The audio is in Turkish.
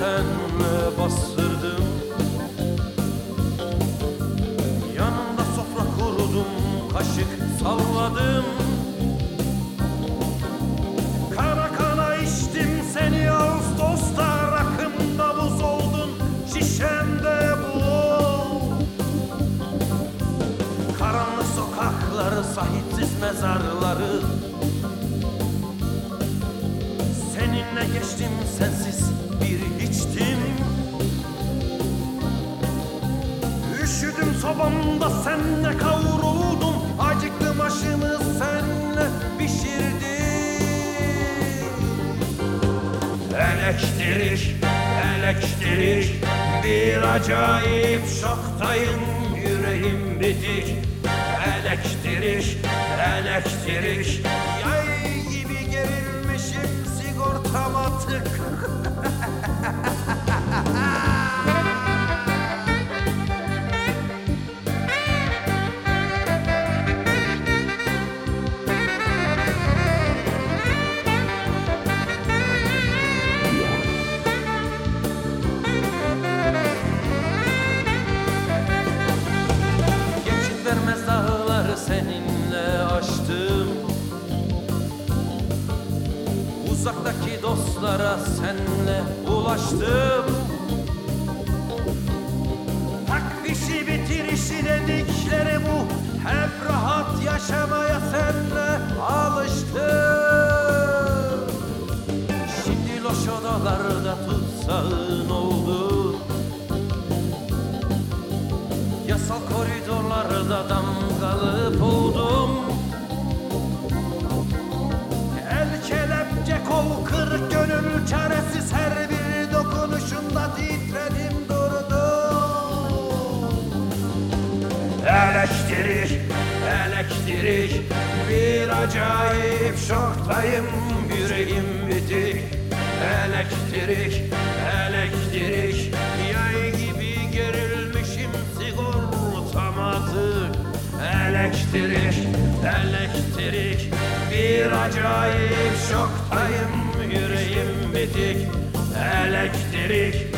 frenle bastırdım. Yanında sofra kurdum kaşık salladım. Kara kana içtim seni Ağustos'ta Rakımda buz oldun şişemde bul Karanlık sokakları sahipsiz mezarları. Seninle geçtim sensiz Sobamda senle kavruldum. Acıktım aşımı senle pişirdim Elektrik, elektrik Bir acayip şoktayım yüreğim bitik. Elektrik, elektrik Yay dostlara senle ulaştım. Tak işi bitir dedikleri bu. Hep rahat yaşamaya senle alıştım. Şimdi loş odalarda tutsağın oldu. Yasal koridorlarda damgalı Elektrik, elektrik bir acayip şoktayım yüreğim bitik. Elektrik, elektrik yay gibi gerilmişim sigortamadı Elektrik, elektrik bir acayip şoktayım yüreğim bitik. Elektrik,